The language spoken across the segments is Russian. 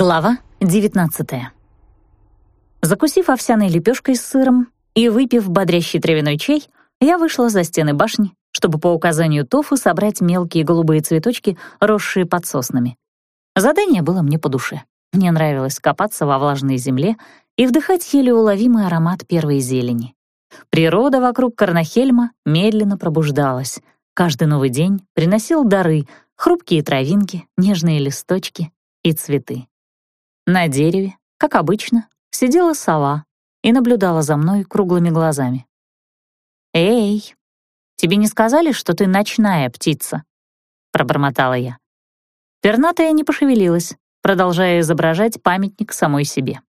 Глава 19 Закусив овсяной лепешкой с сыром и выпив бодрящий травяной чай, я вышла за стены башни, чтобы по указанию Тофу собрать мелкие голубые цветочки, росшие под соснами. Задание было мне по душе. Мне нравилось копаться во влажной земле и вдыхать еле уловимый аромат первой зелени. Природа вокруг Карнахельма медленно пробуждалась. Каждый новый день приносил дары, хрупкие травинки, нежные листочки и цветы. На дереве, как обычно, сидела сова и наблюдала за мной круглыми глазами. «Эй, тебе не сказали, что ты ночная птица?» — пробормотала я. Пернатая не пошевелилась, продолжая изображать памятник самой себе.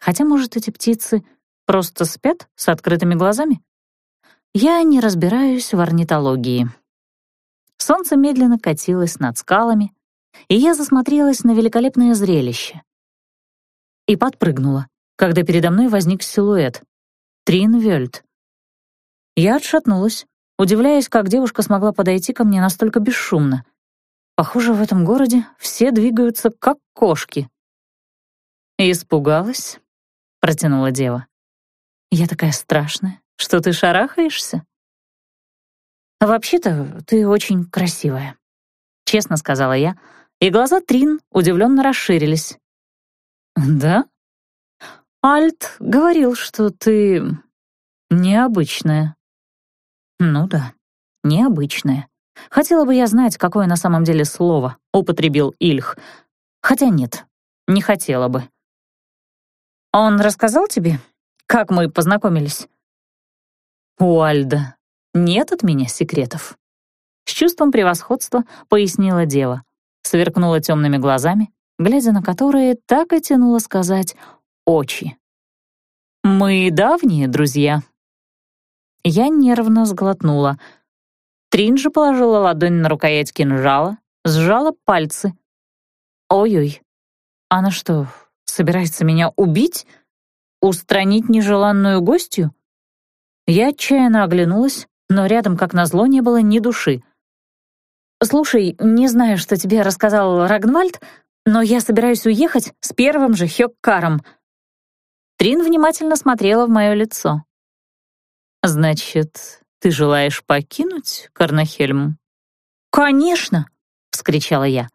Хотя, может, эти птицы просто спят с открытыми глазами? Я не разбираюсь в орнитологии. Солнце медленно катилось над скалами, и я засмотрелась на великолепное зрелище. И подпрыгнула, когда передо мной возник силуэт. Трин. Я отшатнулась, удивляясь, как девушка смогла подойти ко мне настолько бесшумно. Похоже, в этом городе все двигаются как кошки. «Испугалась?» — протянула дева. «Я такая страшная, что ты шарахаешься?» «Вообще-то ты очень красивая», — честно сказала я, и глаза Трин удивленно расширились. «Да? Альт говорил, что ты необычная». «Ну да, необычная. Хотела бы я знать, какое на самом деле слово употребил Ильх. Хотя нет, не хотела бы». «Он рассказал тебе, как мы познакомились?» «У Альда нет от меня секретов». С чувством превосходства пояснила дева, сверкнула темными глазами, глядя на которые так и тянуло сказать «очи». «Мы давние друзья». Я нервно сглотнула. Трин же положила ладонь на рукоять кинжала, сжала пальцы. «Ой-ой, она что, собирается меня убить? Устранить нежеланную гостью?» Я отчаянно оглянулась, но рядом, как назло, не было ни души. «Слушай, не знаю, что тебе рассказал Рагнвальд, но я собираюсь уехать с первым же Хёккаром». Трин внимательно смотрела в мое лицо. «Значит, ты желаешь покинуть Карнахельм?» «Конечно!» — вскричала я.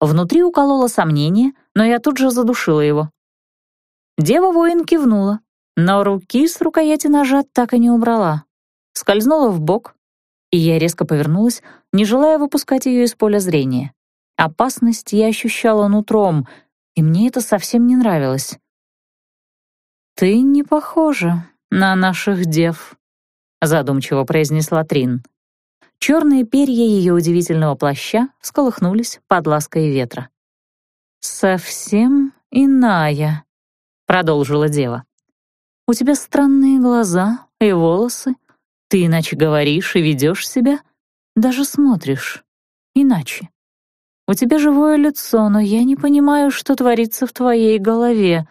Внутри укололо сомнение, но я тут же задушила его. Дева-воин кивнула, но руки с рукояти ножа так и не убрала. Скользнула в бок, и я резко повернулась, не желая выпускать ее из поля зрения. Опасность я ощущала нутром, и мне это совсем не нравилось. «Ты не похожа на наших дев», — задумчиво произнесла Трин. Черные перья ее удивительного плаща всколыхнулись под лаской ветра. «Совсем иная», — продолжила дева. «У тебя странные глаза и волосы. Ты иначе говоришь и ведешь себя, даже смотришь иначе. У тебя живое лицо, но я не понимаю, что творится в твоей голове,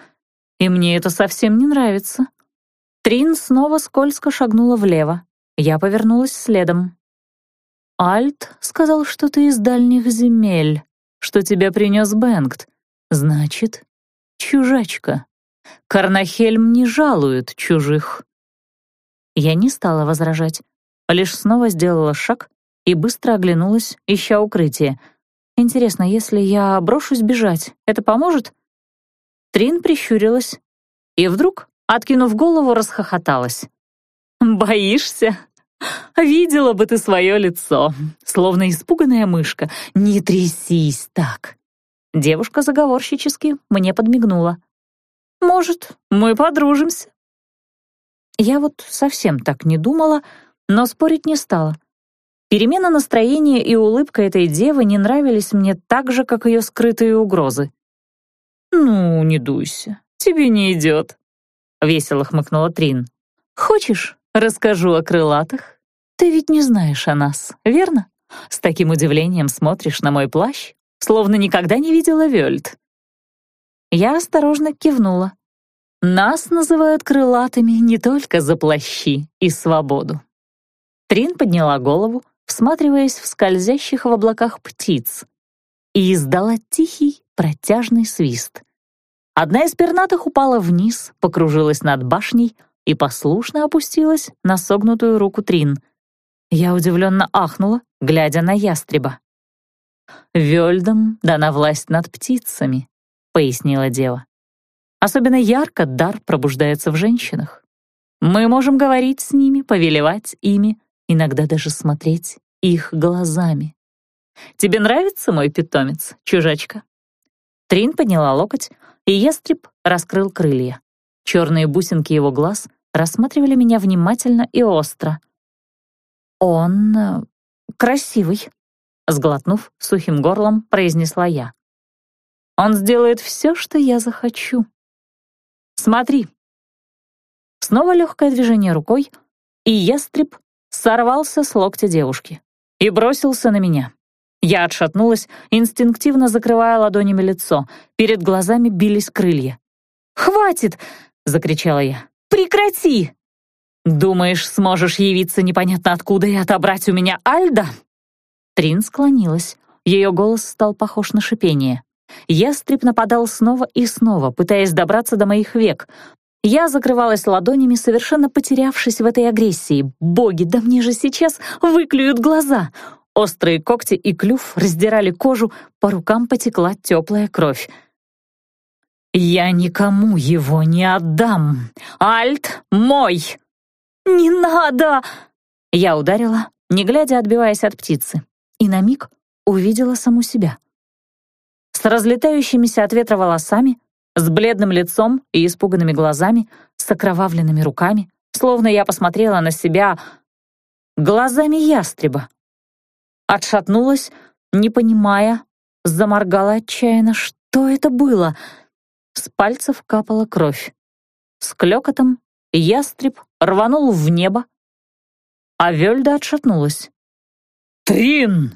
и мне это совсем не нравится». Трин снова скользко шагнула влево. Я повернулась следом. Альт сказал, что ты из дальних земель, что тебя принес Бенгт. Значит, чужачка. Карнахельм не жалует чужих. Я не стала возражать, лишь снова сделала шаг и быстро оглянулась, ища укрытие. Интересно, если я брошусь бежать, это поможет? Трин прищурилась и вдруг, откинув голову, расхохоталась. «Боишься?» Видела бы ты свое лицо, словно испуганная мышка. Не трясись так. Девушка заговорщически мне подмигнула. Может, мы подружимся? Я вот совсем так не думала, но спорить не стала. Перемена настроения и улыбка этой девы не нравились мне так же, как ее скрытые угрозы. «Ну, не дуйся, тебе не идет», — весело хмыкнула Трин. «Хочешь, расскажу о крылатых?» Ты ведь не знаешь о нас, верно? С таким удивлением смотришь на мой плащ, словно никогда не видела Вёльт. Я осторожно кивнула. Нас называют крылатыми не только за плащи и свободу. Трин подняла голову, всматриваясь в скользящих в облаках птиц, и издала тихий, протяжный свист. Одна из пернатых упала вниз, покружилась над башней и послушно опустилась на согнутую руку Трин. Я удивленно ахнула, глядя на ястреба. «Вельдам дана власть над птицами», — пояснила дева. «Особенно ярко дар пробуждается в женщинах. Мы можем говорить с ними, повелевать ими, иногда даже смотреть их глазами. Тебе нравится мой питомец, чужачка?» Трин подняла локоть, и ястреб раскрыл крылья. Черные бусинки его глаз рассматривали меня внимательно и остро. «Он э, красивый», — сглотнув сухим горлом, произнесла я. «Он сделает все, что я захочу. Смотри». Снова легкое движение рукой, и ястреб сорвался с локтя девушки и бросился на меня. Я отшатнулась, инстинктивно закрывая ладонями лицо. Перед глазами бились крылья. «Хватит!» — закричала я. «Прекрати!» «Думаешь, сможешь явиться непонятно откуда и отобрать у меня Альда?» Трин склонилась. Ее голос стал похож на шипение. Ястреб нападал снова и снова, пытаясь добраться до моих век. Я закрывалась ладонями, совершенно потерявшись в этой агрессии. «Боги, да мне же сейчас выклюют глаза!» Острые когти и клюв раздирали кожу, по рукам потекла теплая кровь. «Я никому его не отдам! Альт мой!» «Не надо!» Я ударила, не глядя, отбиваясь от птицы, и на миг увидела саму себя. С разлетающимися от ветра волосами, с бледным лицом и испуганными глазами, с окровавленными руками, словно я посмотрела на себя глазами ястреба. Отшатнулась, не понимая, заморгала отчаянно. Что это было? С пальцев капала кровь. С клёкотом ястреб рванул в небо, а Вельда отшатнулась. «Трин!»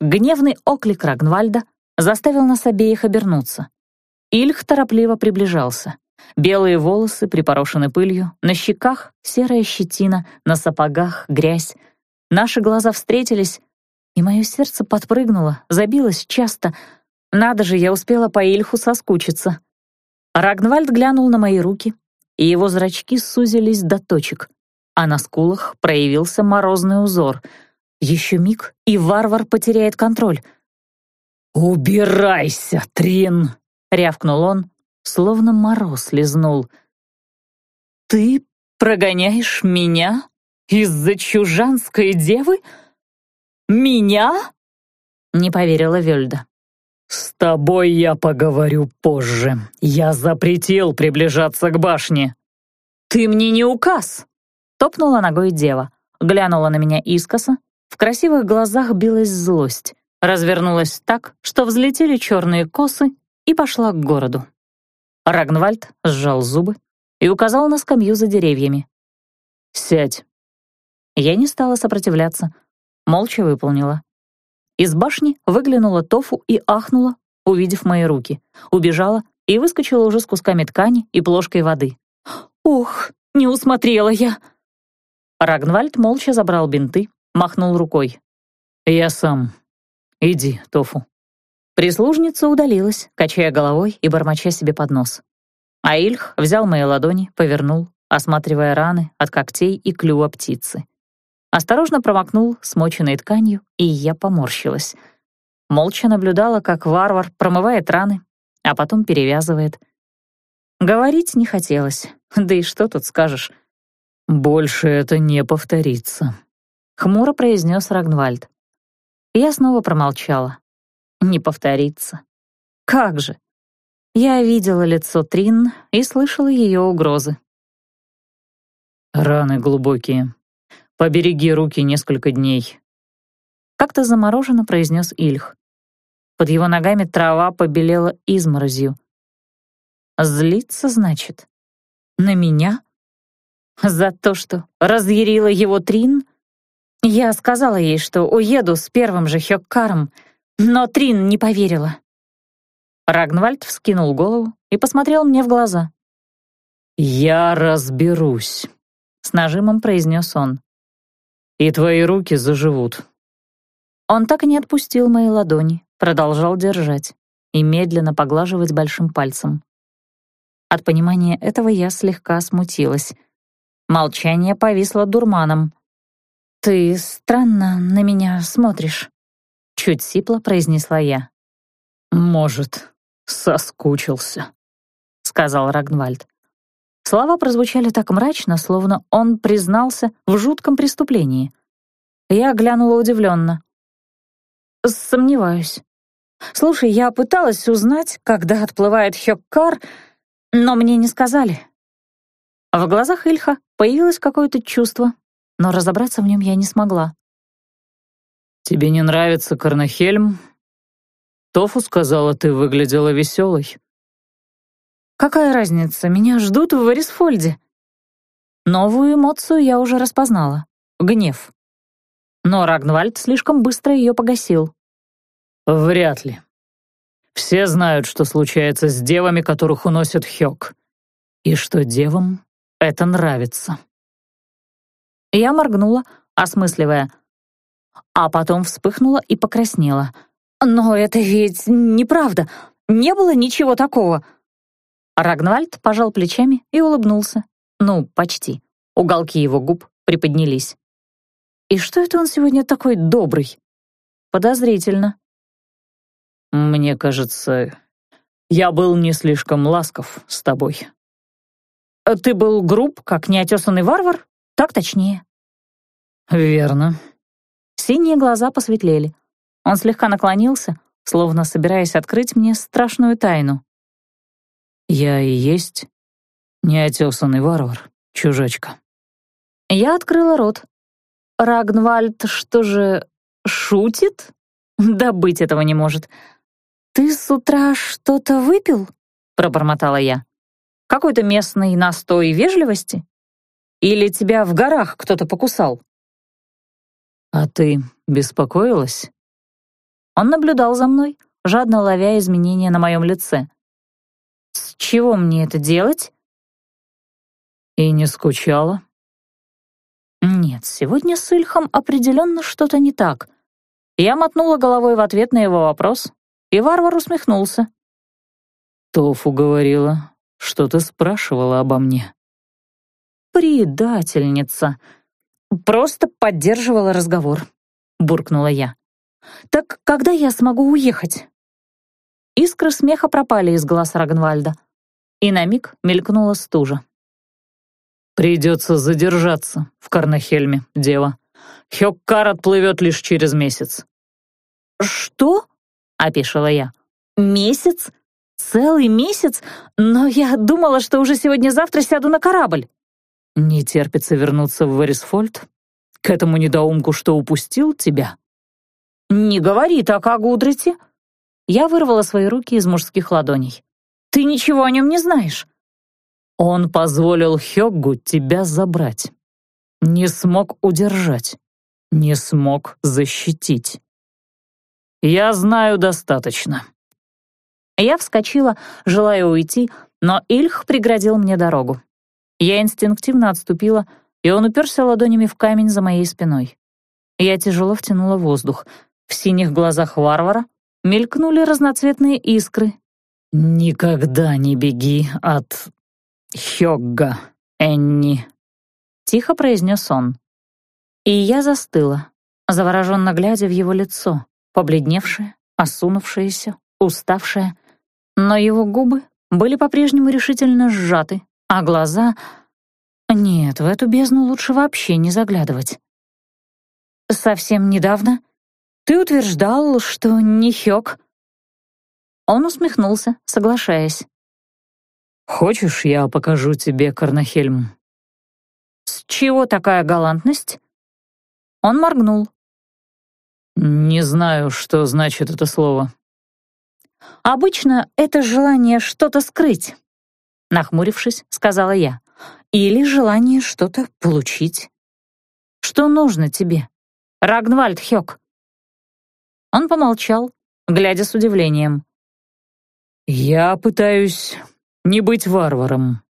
Гневный оклик Рагнвальда заставил нас обеих обернуться. Ильх торопливо приближался. Белые волосы припорошены пылью, на щеках серая щетина, на сапогах грязь. Наши глаза встретились, и мое сердце подпрыгнуло, забилось часто. Надо же, я успела по Ильху соскучиться. Рагнвальд глянул на мои руки, и его зрачки сузились до точек, а на скулах проявился морозный узор. Еще миг, и варвар потеряет контроль. «Убирайся, Трин!» — рявкнул он, словно мороз лизнул. «Ты прогоняешь меня из-за чужанской девы? Меня?» — не поверила Вельда. «С тобой я поговорю позже. Я запретил приближаться к башне». «Ты мне не указ!» — топнула ногой дева, глянула на меня искоса, в красивых глазах билась злость, развернулась так, что взлетели черные косы и пошла к городу. Рагнвальд сжал зубы и указал на скамью за деревьями. «Сядь». Я не стала сопротивляться, молча выполнила. Из башни выглянула Тофу и ахнула, увидев мои руки. Убежала и выскочила уже с кусками ткани и плошкой воды. «Ох, не усмотрела я!» Рагнвальд молча забрал бинты, махнул рукой. «Я сам. Иди, Тофу». Прислужница удалилась, качая головой и бормоча себе под нос. А Ильх взял мои ладони, повернул, осматривая раны от когтей и клюва птицы. Осторожно промокнул смоченной тканью, и я поморщилась. Молча наблюдала, как варвар промывает раны, а потом перевязывает. Говорить не хотелось, да и что тут скажешь. «Больше это не повторится», — хмуро произнес Рагнвальд. Я снова промолчала. «Не повторится». Как же? Я видела лицо Трин и слышала ее угрозы. «Раны глубокие», Побереги руки несколько дней». Как-то замороженно произнес Ильх. Под его ногами трава побелела изморозью. Злиться, значит? На меня? За то, что разъярила его Трин? Я сказала ей, что уеду с первым же Хёккаром, но Трин не поверила. Рагнвальд вскинул голову и посмотрел мне в глаза. «Я разберусь», — с нажимом произнес он и твои руки заживут». Он так и не отпустил мои ладони, продолжал держать. и медленно поглаживать большим пальцем. От понимания этого я слегка смутилась. Молчание повисло дурманом. «Ты странно на меня смотришь», — чуть сипло произнесла я. «Может, соскучился», — сказал Рагнвальд. Слова прозвучали так мрачно, словно он признался в жутком преступлении. Я глянула удивленно. «Сомневаюсь. Слушай, я пыталась узнать, когда отплывает Хёккар, но мне не сказали». В глазах Ильха появилось какое-то чувство, но разобраться в нем я не смогла. «Тебе не нравится Карнахельм?» Тофу сказала, ты выглядела веселой. Какая разница, меня ждут в Варисфольде. Новую эмоцию я уже распознала — гнев. Но Рагнвальд слишком быстро ее погасил. Вряд ли. Все знают, что случается с девами, которых уносит Хёк, и что девам это нравится. Я моргнула, осмысливая, а потом вспыхнула и покраснела. «Но это ведь неправда. Не было ничего такого». Рагнвальд пожал плечами и улыбнулся. Ну, почти. Уголки его губ приподнялись. И что это он сегодня такой добрый? Подозрительно. Мне кажется, я был не слишком ласков с тобой. Ты был груб, как неотесанный варвар? Так точнее. Верно. Синие глаза посветлели. Он слегка наклонился, словно собираясь открыть мне страшную тайну. Я и есть неотесанный варвар, чужачка. Я открыла рот. Рагнвальд что же, шутит? Да быть этого не может. «Ты с утра что-то выпил?» — пробормотала я. «Какой-то местный настой вежливости? Или тебя в горах кто-то покусал?» «А ты беспокоилась?» Он наблюдал за мной, жадно ловя изменения на моем лице. С чего мне это делать? И не скучала? Нет, сегодня с Ильхом определенно что-то не так. Я мотнула головой в ответ на его вопрос, и варвар усмехнулся. Тофу говорила, что ты спрашивала обо мне. Предательница. Просто поддерживала разговор, буркнула я. Так когда я смогу уехать? Искры смеха пропали из глаз Рагнвальда, и на миг мелькнула стужа. «Придется задержаться в Карнахельме, дева. Хёккар отплывет лишь через месяц». «Что?» — опешила я. «Месяц? Целый месяц? Но я думала, что уже сегодня-завтра сяду на корабль». «Не терпится вернуться в Варисфольд? К этому недоумку, что упустил тебя?» «Не говори так о Гудрите», я вырвала свои руки из мужских ладоней. «Ты ничего о нем не знаешь». «Он позволил Хёггу тебя забрать. Не смог удержать. Не смог защитить. Я знаю достаточно». Я вскочила, желая уйти, но Ильх преградил мне дорогу. Я инстинктивно отступила, и он уперся ладонями в камень за моей спиной. Я тяжело втянула воздух. В синих глазах варвара мелькнули разноцветные искры. «Никогда не беги от Хёгга, Энни», — тихо произнес он. И я застыла, завороженно глядя в его лицо, побледневшее, осунувшееся, уставшее. Но его губы были по-прежнему решительно сжаты, а глаза... Нет, в эту бездну лучше вообще не заглядывать. Совсем недавно ты утверждал, что не Хёк». Он усмехнулся, соглашаясь. «Хочешь, я покажу тебе Карнахельм?» «С чего такая галантность?» Он моргнул. «Не знаю, что значит это слово». «Обычно это желание что-то скрыть», — нахмурившись, сказала я. «Или желание что-то получить. Что нужно тебе, Рагнвальд Хёк?» Он помолчал, глядя с удивлением. «Я пытаюсь не быть варваром».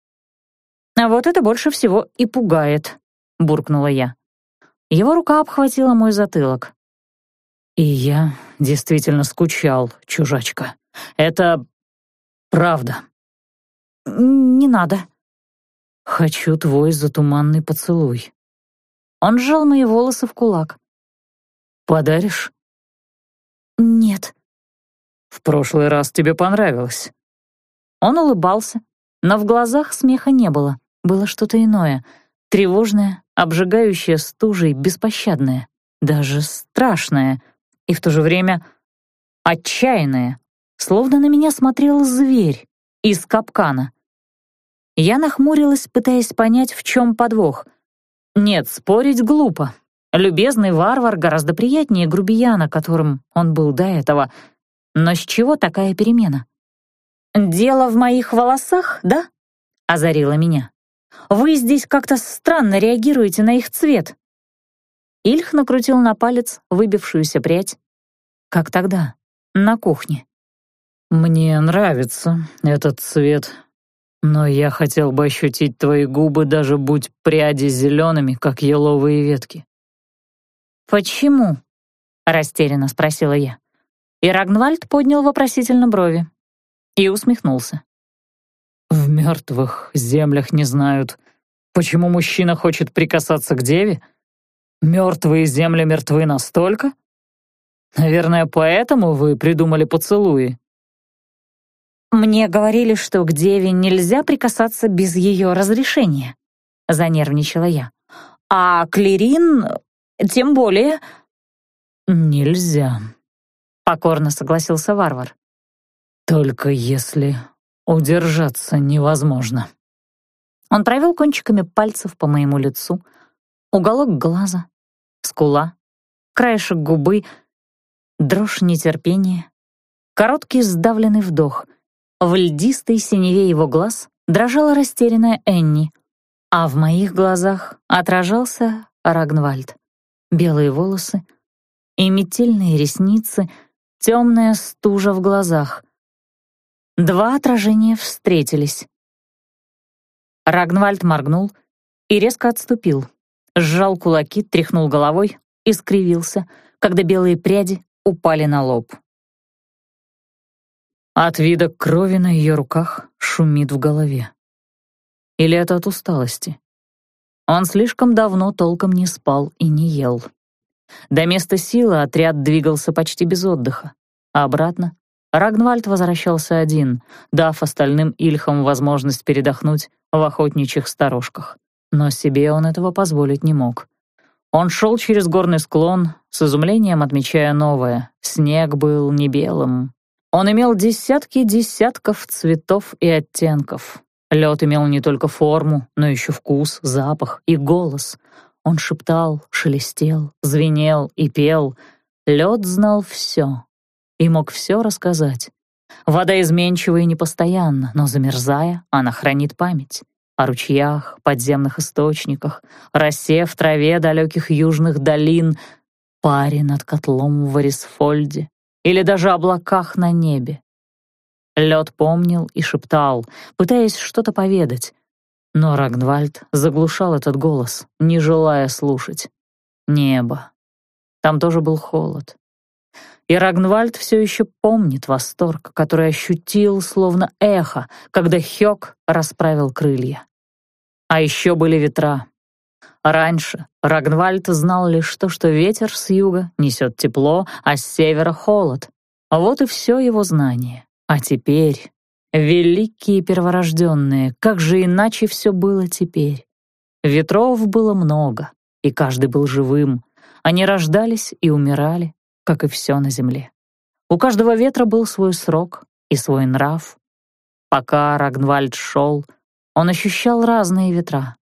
«А вот это больше всего и пугает», — буркнула я. Его рука обхватила мой затылок. «И я действительно скучал, чужачка. Это правда. Не надо. Хочу твой затуманный поцелуй. Он сжал мои волосы в кулак. Подаришь? Нет. В прошлый раз тебе понравилось. Он улыбался, но в глазах смеха не было. Было что-то иное, тревожное, обжигающее стужей, беспощадное, даже страшное, и в то же время отчаянное, словно на меня смотрел зверь из капкана. Я нахмурилась, пытаясь понять, в чем подвох. Нет, спорить глупо. Любезный варвар гораздо приятнее грубияна, которым он был до этого. Но с чего такая перемена? «Дело в моих волосах, да?» — озарила меня. «Вы здесь как-то странно реагируете на их цвет». Ильх накрутил на палец выбившуюся прядь. Как тогда, на кухне. «Мне нравится этот цвет но я хотел бы ощутить твои губы, даже будь пряди зелеными, как еловые ветки». «Почему?» — растерянно спросила я. И Рагнвальд поднял вопросительно брови и усмехнулся. «В мертвых землях не знают, почему мужчина хочет прикасаться к деве? Мертвые земли мертвы настолько? Наверное, поэтому вы придумали поцелуи». «Мне говорили, что к деве нельзя прикасаться без ее разрешения», — занервничала я. «А Клерин тем более...» «Нельзя», — покорно согласился варвар. «Только если удержаться невозможно». Он провел кончиками пальцев по моему лицу, уголок глаза, скула, краешек губы, дрожь нетерпения, короткий сдавленный вдох — в льдистой синеве его глаз дрожала растерянная Энни, а в моих глазах отражался Рагнвальд. Белые волосы и метельные ресницы, темная стужа в глазах. Два отражения встретились. Рагнвальд моргнул и резко отступил, сжал кулаки, тряхнул головой и скривился, когда белые пряди упали на лоб. От вида крови на ее руках шумит в голове. Или это от усталости? Он слишком давно толком не спал и не ел. До места силы отряд двигался почти без отдыха. А обратно Рагнвальд возвращался один, дав остальным Ильхам возможность передохнуть в охотничьих сторожках. Но себе он этого позволить не мог. Он шел через горный склон, с изумлением отмечая новое. Снег был не белым, он имел десятки десятков цветов и оттенков. Лед имел не только форму, но еще вкус, запах и голос. Он шептал, шелестел, звенел и пел. Лед знал все и мог все рассказать. Вода изменчива и непостоянна, но замерзая, она хранит память. О ручьях, подземных источниках, росе в траве далеких южных долин, паре над котлом в Варисфольде, или даже облаках на небе. Лед помнил и шептал, пытаясь что-то поведать, но Рагнвальд заглушал этот голос, не желая слушать. Небо. Там тоже был холод. И Рагнвальд все еще помнит восторг, который ощутил словно эхо, когда Хёк расправил крылья. А еще были ветра, Раньше Рагнвальд знал лишь то, что ветер с юга несет тепло, а с севера — холод. Вот и все его знание. А теперь, великие перворожденные, как же иначе все было теперь? Ветров было много, и каждый был живым. Они рождались и умирали, как и все на земле. У каждого ветра был свой срок и свой нрав. Пока Рагнвальд шел, он ощущал разные ветра.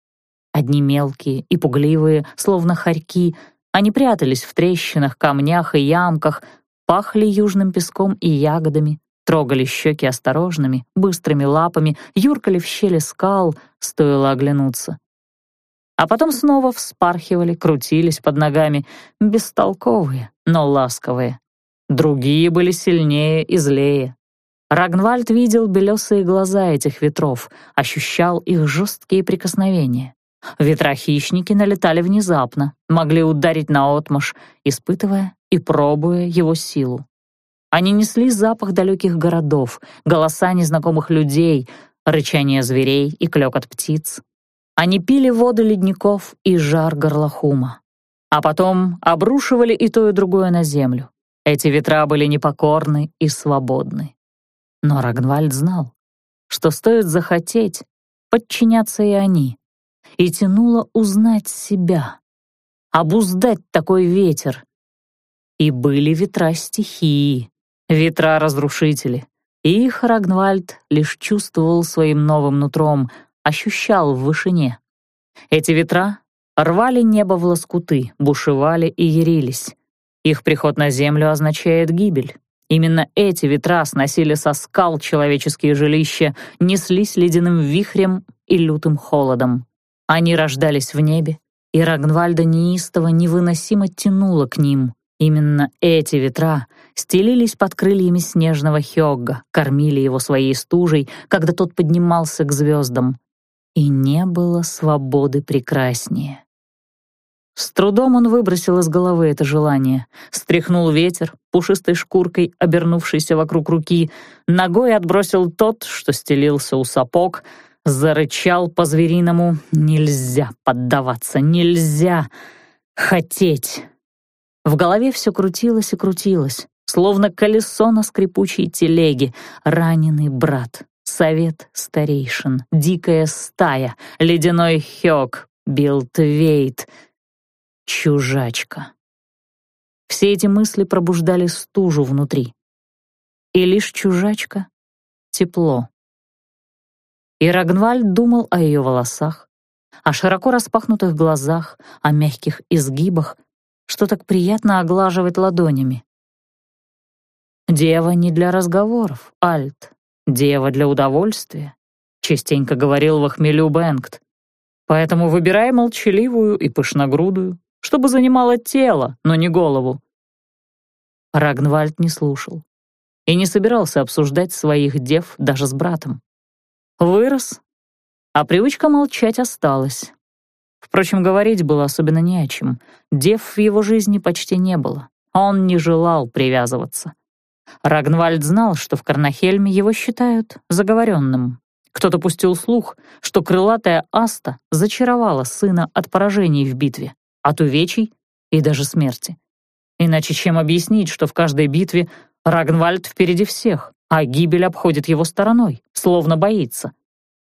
Одни мелкие и пугливые, словно хорьки, они прятались в трещинах, камнях и ямках, пахли южным песком и ягодами, трогали щеки осторожными, быстрыми лапами, юркали в щели скал, стоило оглянуться. А потом снова вспархивали, крутились под ногами, бестолковые, но ласковые. Другие были сильнее и злее. Рагнвальд видел белесые глаза этих ветров, ощущал их жесткие прикосновения. Ветра-хищники налетали внезапно, могли ударить наотмашь, испытывая и пробуя его силу. Они несли запах далеких городов, голоса незнакомых людей, рычание зверей и клёкот птиц. Они пили воду ледников и жар горлохума. А потом обрушивали и то, и другое на землю. Эти ветра были непокорны и свободны. Но Рагнвальд знал, что стоит захотеть, подчиняться и они, и тянуло узнать себя, обуздать такой ветер. И были ветра стихии, ветра-разрушители. И их Рагнвальд лишь чувствовал своим новым нутром, ощущал в вышине. Эти ветра рвали небо в лоскуты, бушевали и ярились. Их приход на землю означает гибель. Именно эти ветра сносили со скал человеческие жилища, неслись ледяным вихрем и лютым холодом. Они рождались в небе, и Рагнвальда неистово невыносимо тянуло к ним. Именно эти ветра стелились под крыльями снежного Хёгга, кормили его своей стужей, когда тот поднимался к звездам. И не было свободы прекраснее. С трудом он выбросил из головы это желание, стряхнул ветер, пушистой шкуркой, обернувшейся вокруг руки, ногой отбросил тот, что стелился у сапог, зарычал по-звериному «Нельзя поддаваться, нельзя хотеть!» В голове все крутилось и крутилось, словно колесо на скрипучей телеге, раненый брат, совет старейшин, дикая стая, ледяной хёк, билтвейт, чужачка. Все эти мысли пробуждали стужу внутри. И лишь чужачка — тепло. И Рагнвальд думал о ее волосах, о широко распахнутых глазах, о мягких изгибах, что так приятно оглаживать ладонями. «Дева не для разговоров, Альт, дева для удовольствия», частенько говорил в охмелю Бенгт. «Поэтому выбирай молчаливую и пышногрудую, чтобы занимала тело, но не голову». Рагнвальд не слушал и не собирался обсуждать своих дев даже с братом. Вырос, а привычка молчать осталась. Впрочем, говорить было особенно не о чем. Дев в его жизни почти не было. Он не желал привязываться. Рагнвальд знал, что в Карнахельме его считают заговоренным. Кто-то пустил слух, что крылатая Аста зачаровала сына от поражений в битве, от увечий и даже смерти. Иначе чем объяснить, что в каждой битве Рагнвальд впереди всех, а гибель обходит его стороной, словно боится.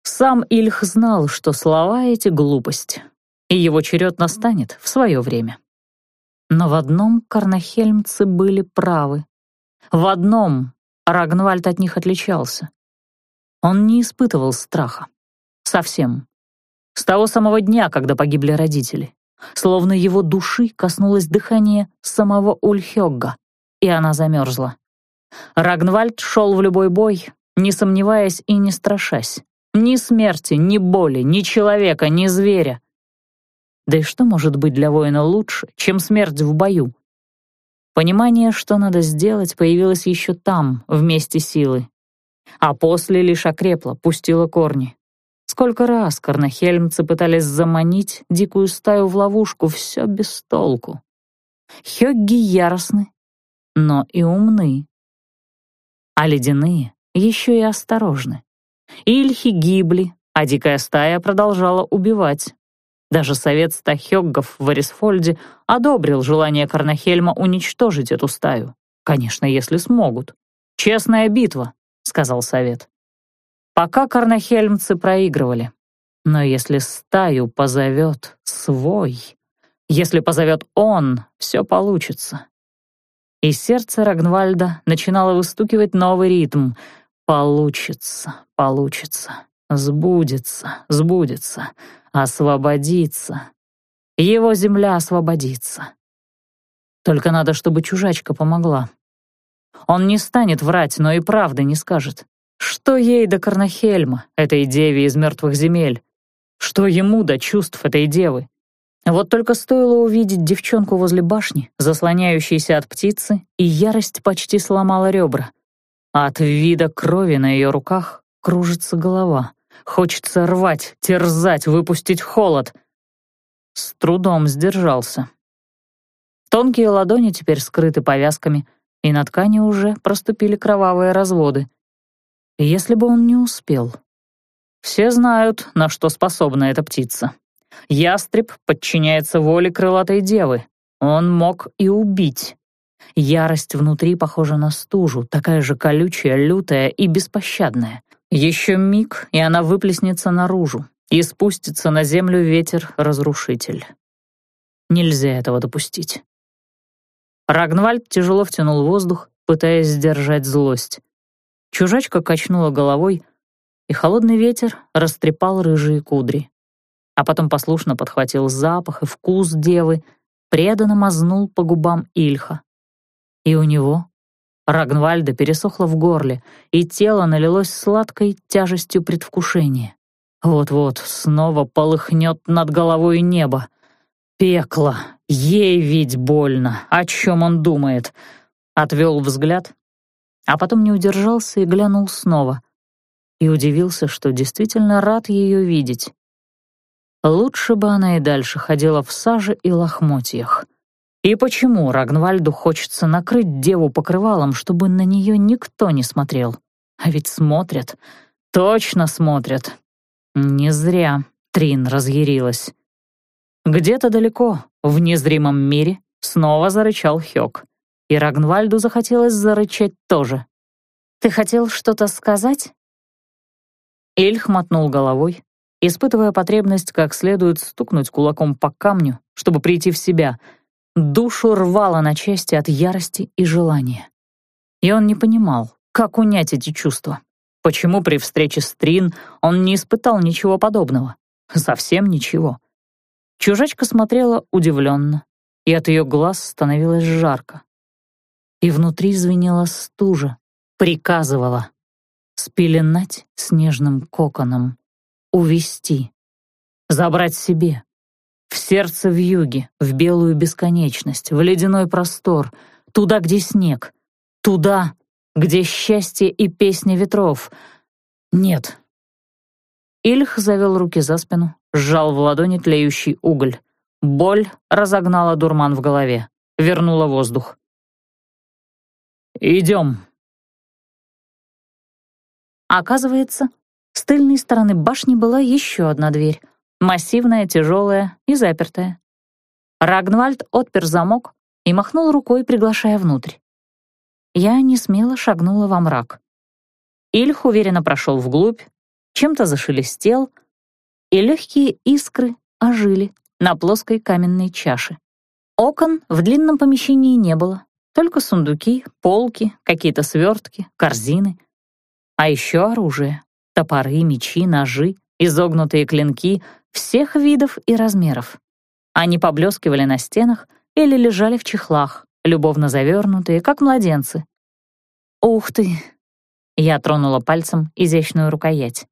Сам Ильх знал, что слова эти — глупость, и его черед настанет в свое время. Но в одном карнахельмцы были правы. В одном Рагнвальд от них отличался. Он не испытывал страха. Совсем. С того самого дня, когда погибли родители. Словно его души коснулось дыхание самого Ульхёгга, и она замерзла. Рагнвальд шел в любой бой, не сомневаясь и не страшась. Ни смерти, ни боли, ни человека, ни зверя. Да и что может быть для воина лучше, чем смерть в бою? Понимание, что надо сделать, появилось еще там, вместе силы. А после лишь окрепло, пустило корни. Сколько раз карнахельмцы пытались заманить дикую стаю в ловушку, все без толку. Хёгги яростны, но и умны а ледяные еще и осторожны. Ильхи гибли, а дикая стая продолжала убивать. Даже совет стахёггов в Арисфольде одобрил желание Карнахельма уничтожить эту стаю. Конечно, если смогут. «Честная битва», — сказал совет. Пока карнахельмцы проигрывали. Но если стаю позовет свой, если позовет он, все получится и сердце Рагнвальда начинало выстукивать новый ритм. «Получится, получится, сбудется, сбудется, освободится. Его земля освободится. Только надо, чтобы чужачка помогла. Он не станет врать, но и правды не скажет. Что ей до Карнахельма, этой деве из мертвых земель? Что ему до чувств этой девы? Вот только стоило увидеть девчонку возле башни, заслоняющейся от птицы, и ярость почти сломала ребра. От вида крови на ее руках кружится голова. Хочется рвать, терзать, выпустить холод. С трудом сдержался. Тонкие ладони теперь скрыты повязками, и на ткани уже проступили кровавые разводы. Если бы он не успел. Все знают, на что способна эта птица. Ястреб подчиняется воле крылатой девы. Он мог и убить. Ярость внутри похожа на стужу, такая же колючая, лютая и беспощадная. Еще миг, и она выплеснется наружу, и спустится на землю ветер-разрушитель. Нельзя этого допустить. Рагнвальд тяжело втянул воздух, пытаясь сдержать злость. Чужачка качнула головой, и холодный ветер растрепал рыжие кудри. А потом послушно подхватил запах и вкус девы, преданно мазнул по губам Ильха. И у него, Рагнвальда, пересохло в горле, и тело налилось сладкой тяжестью предвкушения. Вот-вот снова полыхнет над головой небо. Пекло, ей ведь больно, о чем он думает? Отвел взгляд, а потом не удержался и глянул снова. И удивился, что действительно рад ее видеть. Лучше бы она и дальше ходила в саже и лохмотьях. И почему Рагнвальду хочется накрыть деву покрывалом, чтобы на нее никто не смотрел? А ведь смотрят, точно смотрят. Не зря Трин разъярилась. Где-то далеко, в незримом мире, снова зарычал Хёк. И Рагнвальду захотелось зарычать тоже. «Ты хотел что-то сказать?» Эльх мотнул головой, испытывая потребность как следует стукнуть кулаком по камню, чтобы прийти в себя. Душу рвало на части от ярости и желания. И он не понимал, как унять эти чувства. Почему при встрече с Трин он не испытал ничего подобного? Совсем ничего. Чужачка смотрела удивленно, и от ее глаз становилось жарко. И внутри звенела стужа, приказывала спеленать снежным коконом, увести, забрать себе, в сердце в юге, в белую бесконечность, в ледяной простор, туда, где снег, туда, где счастье и песня ветров. Нет. Ильх завел руки за спину, сжал в ладони тлеющий уголь. Боль разогнала дурман в голове, вернула воздух. «Идем». Оказывается, с тыльной стороны башни была еще одна дверь, массивная, тяжелая и запертая. Рагнвальд отпер замок и махнул рукой, приглашая внутрь. Я не смело шагнула во мрак. Ильх уверенно прошел вглубь, чем-то зашелестел — и легкие искры ожили на плоской каменной чаше. Окон в длинном помещении не было, только сундуки, полки, какие-то свертки, корзины. А еще оружие — топоры, мечи, ножи, изогнутые клинки всех видов и размеров. Они поблескивали на стенах или лежали в чехлах, любовно завернутые, как младенцы. «Ух ты!» Я тронула пальцем изящную рукоять.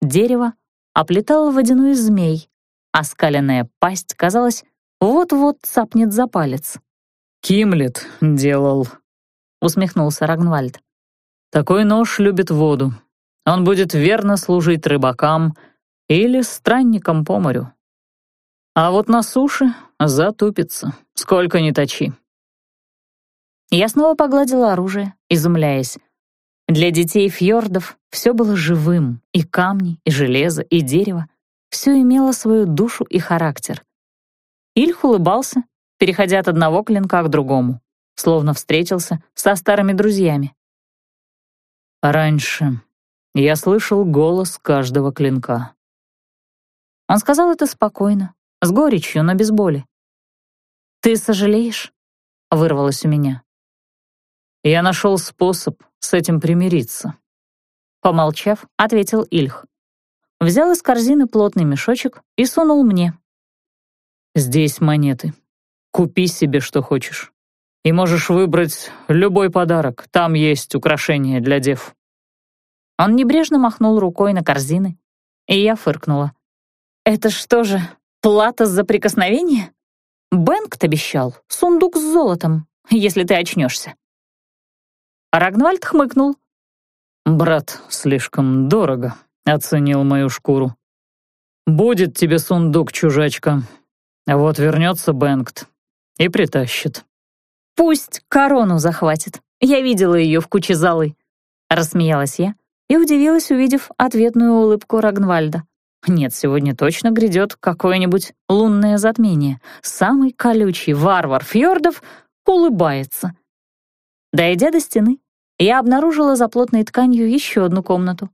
Дерево оплетал водяной змей, а скаленная пасть, казалось, вот-вот цапнет за палец. «Кимлет делал», — усмехнулся Рагнвальд. «Такой нож любит воду. Он будет верно служить рыбакам или странникам по морю. А вот на суше затупится, сколько ни точи». Я снова погладила оружие, изумляясь. Для детей фьордов все было живым, и камни, и железо, и дерево. Все имело свою душу и характер. Ильх улыбался, переходя от одного клинка к другому, словно встретился со старыми друзьями. «Раньше я слышал голос каждого клинка». Он сказал это спокойно, с горечью, но без боли. «Ты сожалеешь?» — вырвалось у меня. Я нашел способ с этим примириться. Помолчав, ответил Ильх. Взял из корзины плотный мешочек и сунул мне. «Здесь монеты. Купи себе, что хочешь. И можешь выбрать любой подарок. Там есть украшения для дев». Он небрежно махнул рукой на корзины, и я фыркнула. «Это что же, плата за прикосновение? Бэнкт обещал сундук с золотом, если ты очнешься». Рагнвальд хмыкнул. «Брат слишком дорого оценил мою шкуру. Будет тебе сундук, чужачка. Вот вернется Бэнгт и притащит». «Пусть корону захватит», Я видела ее в куче золы. Рассмеялась я и удивилась, увидев ответную улыбку Рагнвальда. Нет, сегодня точно грядет какое-нибудь лунное затмение. Самый колючий варвар фьордов улыбается. Дойдя до стены, я обнаружила за плотной тканью еще одну комнату.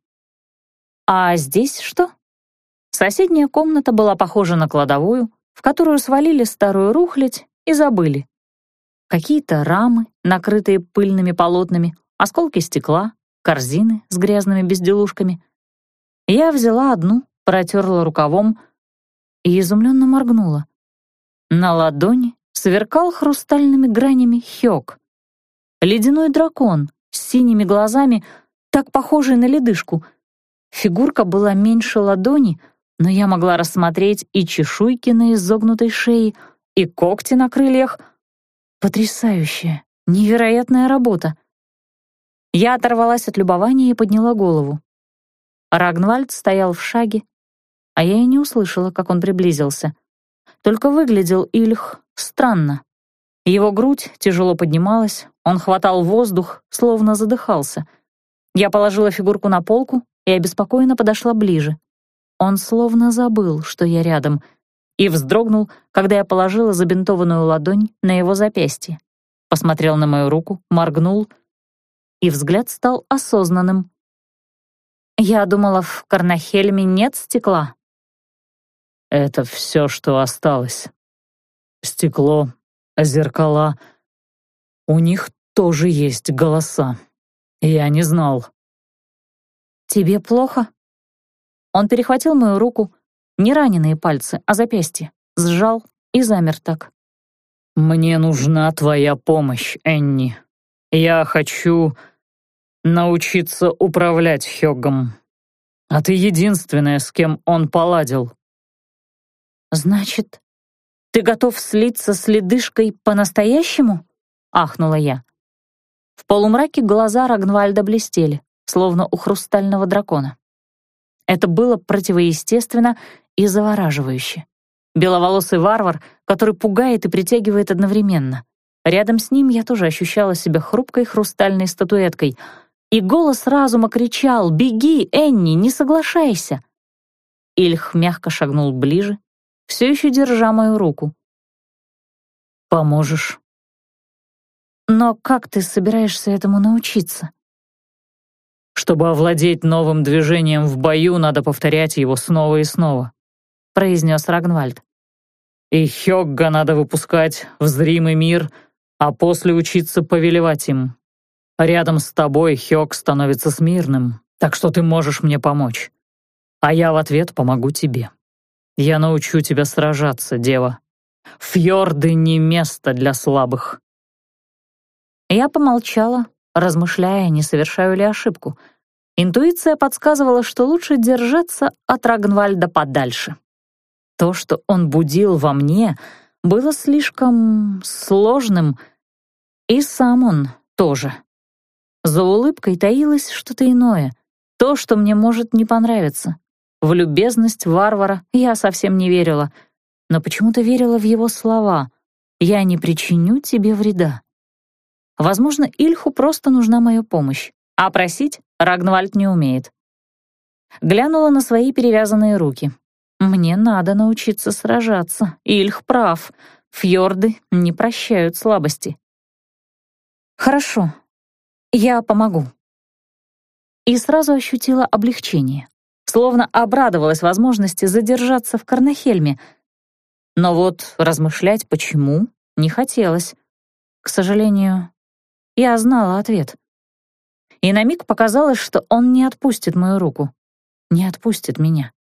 А здесь что? Соседняя комната была похожа на кладовую, в которую свалили старую рухлядь и забыли. Какие-то рамы, накрытые пыльными полотнами, осколки стекла, корзины с грязными безделушками. Я взяла одну, протерла рукавом и изумленно моргнула. На ладони сверкал хрустальными гранями Хёк. Ледяной дракон с синими глазами, так похожий на ледышку. Фигурка была меньше ладони, но я могла рассмотреть и чешуйки на изогнутой шее, и когти на крыльях. Потрясающая, невероятная работа. Я оторвалась от любования и подняла голову. Рагнвальд стоял в шаге, а я и не услышала, как он приблизился. Только выглядел Ильх странно. Его грудь тяжело поднималась, он хватал воздух, словно задыхался. Я положила фигурку на полку и обеспокоенно подошла ближе. Он словно забыл, что я рядом, и вздрогнул, когда я положила забинтованную ладонь на его запястье. Посмотрел на мою руку, моргнул, и взгляд стал осознанным. «Я думала, в Карнахельме нет стекла». «Это все, что осталось. Стекло, зеркала. У них тоже есть голоса. Я не знал». «Тебе плохо?» Он перехватил мою руку, не раненые пальцы, а запястье, сжал и замер так. «Мне нужна твоя помощь, Энни. Я хочу научиться управлять Хёгом. А ты единственная, с кем он поладил». «Значит, ты готов слиться с ледышкой по-настоящему?» — ахнула я. В полумраке глаза Рагнвальда блестели, словно у хрустального дракона. Это было противоестественно и завораживающе. Беловолосый варвар, который пугает и притягивает одновременно. Рядом с ним я тоже ощущала себя хрупкой хрустальной статуэткой. И голос разума кричал «Беги, Энни, не соглашайся!» Ильх мягко шагнул ближе, все еще держа мою руку. «Поможешь?» «Но как ты собираешься этому научиться?» Чтобы овладеть новым движением в бою, надо повторять его снова и снова», — произнес Рагнвальд. «И Хёгга надо выпускать в зримый мир, а после учиться повелевать им. Рядом с тобой Хёг становится смирным, так что ты можешь мне помочь. А я в ответ помогу тебе. Я научу тебя сражаться, дева. Фьорды не место для слабых». Я помолчала, размышляя, не совершаю ли ошибку. Интуиция подсказывала, что лучше держаться от Рагнвальда подальше. То, что он будил во мне, было слишком сложным, и сам он тоже. За улыбкой таилось что-то иное, то, что мне может не понравиться. В любезность варвара я совсем не верила, но почему-то верила в его слова «Я не причиню тебе вреда». Возможно, Ильху просто нужна моя помощь, а просить Рагнвальд не умеет. Глянула на свои перевязанные руки. Мне надо научиться сражаться. Ильх прав. Фьорды не прощают слабости. Хорошо, я помогу. И сразу ощутила облегчение. Словно обрадовалась возможности задержаться в Карнахельме. Но вот размышлять почему не хотелось. К сожалению, я знала ответ. И на миг показалось, что он не отпустит мою руку. Не отпустит меня.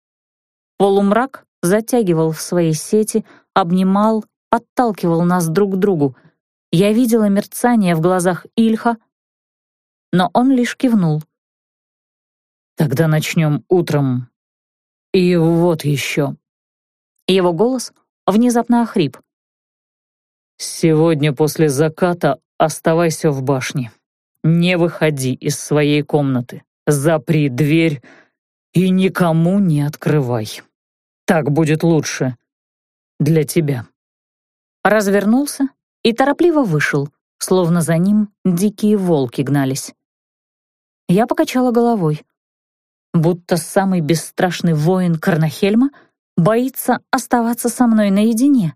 Полумрак затягивал в свои сети, обнимал, подталкивал нас друг к другу. Я видела мерцание в глазах Ильха, но он лишь кивнул. «Тогда начнем утром. И вот еще». Его голос внезапно охрип. «Сегодня после заката оставайся в башне. Не выходи из своей комнаты. Запри дверь и никому не открывай. Так будет лучше. Для тебя». Развернулся и торопливо вышел, словно за ним дикие волки гнались. Я покачала головой. Будто самый бесстрашный воин Карнахельма боится оставаться со мной наедине.